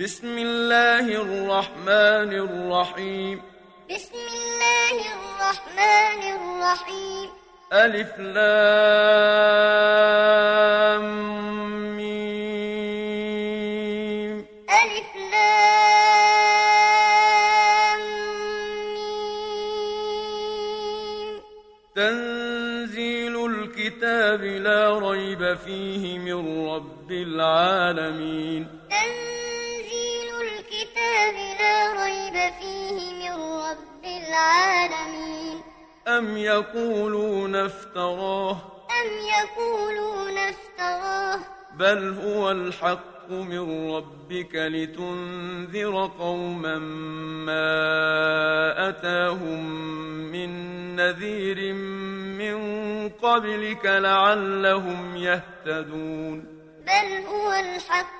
بسم الله الرحمن الرحيم. بسم الله الرحمن الرحيم. ألف لام ميم. ألف لام ميم. تنزيل الكتاب لا ريب فيه من رب العالمين. تنزيل الكتاب لا ريب فيه من رب العالمين. أم يقولون افتراه؟ أم يقولون افتراه؟ بل هو الحق من ربك لتنذر قوما ما أتاهم من نذير من قبلك لعلهم يهتدون. بل هو الحق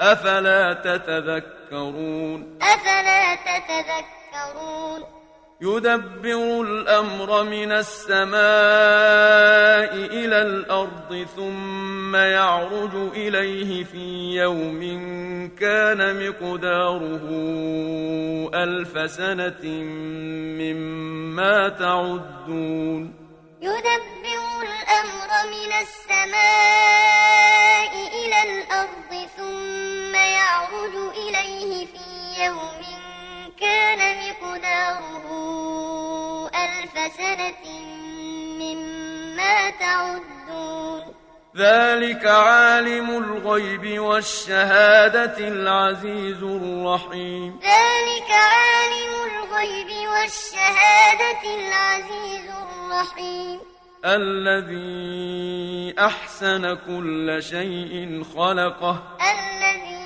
أفلا تتذكرون؟ أفلا تتذكرون؟ يدبر الأمر من السماء إلى الأرض ثم يعرج إليه في يوم كان مقداره ألف سنة مما تعدون. يدبر الأمر من السماء إلى الأرض ثم يعرج إليه في يوم كان مقداره ألف سنة مما تعدون. ذلك عالم الغيب والشهادة العزيز الرحيم. ذلك عالم الغيب والشهادة العزيز الرحيم. الذي أحسن كل شيء خلقه. الذي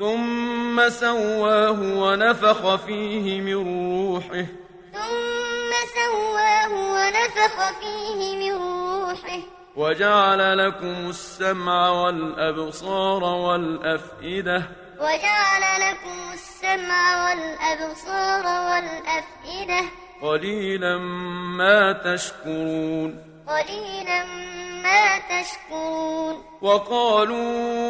ثم سواه ونفخ فيه من روحه. ثم سواه ونفخ فيه من روحه. وجعل لكم السمع والأبصار والأفئدة. وجعل لكم السمع والأبصار والأفئدة. قليلا ما تشكرون. قليلا ما تشكرون. وقالوا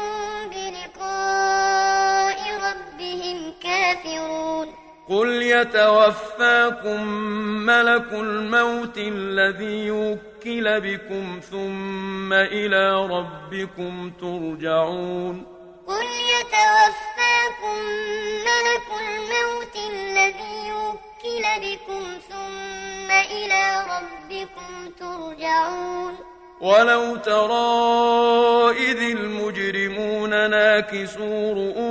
يتوفاكم ملك الموت الذي يوكل بكم ثم إلى ربكم ترجعون. قل يتوفاكم ملك الموت الذي يوكل بكم ثم إلى ربكم ترجعون. ولو ترى إذ المجرمون ناكسوا رؤوسهم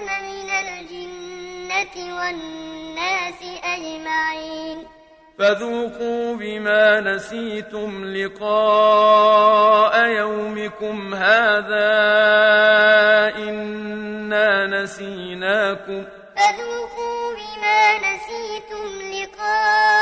من الجنة والناس أجمعين. فذوقوا بما نسيتم لقاء يومكم هذا إنا نسيناكم. فذوقوا بما نسيتم لقاء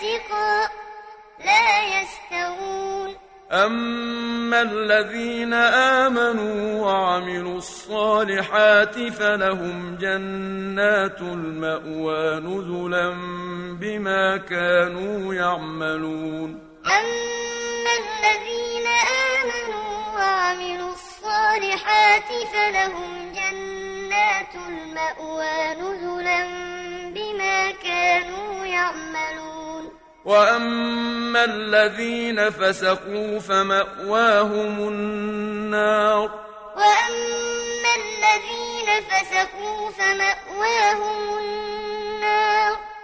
فاسقا لا يستوون. أما الذين آمنوا وعملوا الصالحات فلهم جنات المأوى نزلا بما كانوا يعملون. أما الذين آمنوا وعملوا الصالحات فلهم جنات المأوى نزلا بما كانوا يعملون. وأما الذين فسقوا فمأواهم النار وأما الذين فسقوا فمأواهم النار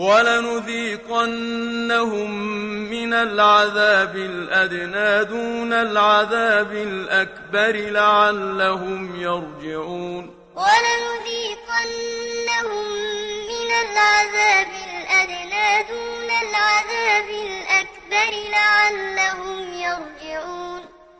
ولنذيقنهم من العذاب الأدنى دون العذاب الأكبر لعلهم يرجعون. ولنذيقنهم من العذاب الأدنى دون العذاب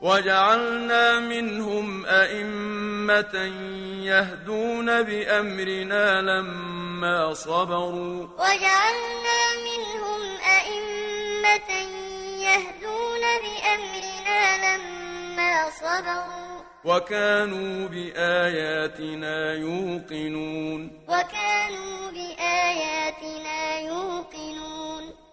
وجعلنا منهم أئمة يهدون بأمرنا لما صبروا. وجعلنا منهم أئمة يهدون بأمرنا لما صبروا. وكانوا بآياتنا يوقنون. وكانوا بآياتنا يوقنون.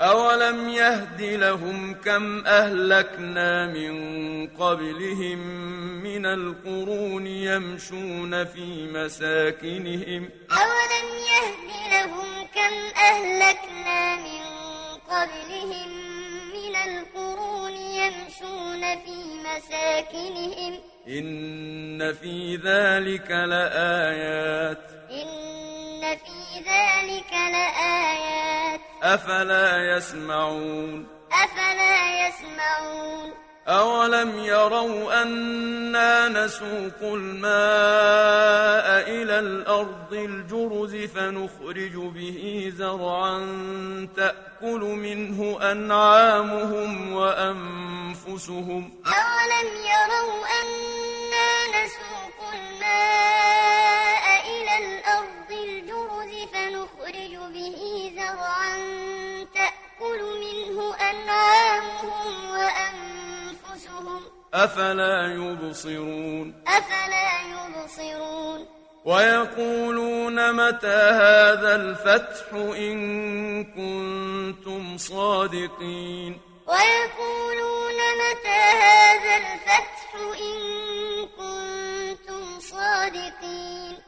أولم يهد لهم كم أهلكنا من قبلهم من القرون يمشون في مساكنهم أولم يهد لهم كم أهلكنا من قبلهم من القرون يمشون في مساكنهم إن في ذلك لآيات إن في ذلك لآيات أفلا يسمعون؟ أفلا يسمعون؟ أولم يروا أنا نسوق الماء إلى الأرض الجرز فنخرج به زرعا تأكل منه أنعامهم وأنفسهم؟ أولم يروا أنا تأكل منه أنعامهم وأنفسهم. أفلا يبصرون؟ أفلا يبصرون. ويقولون متى هذا الفتح إن كنتم صادقين؟ ويقولون متى هذا الفتح إن كنتم صادقين.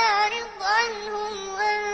فأعرض عنهم وانتظر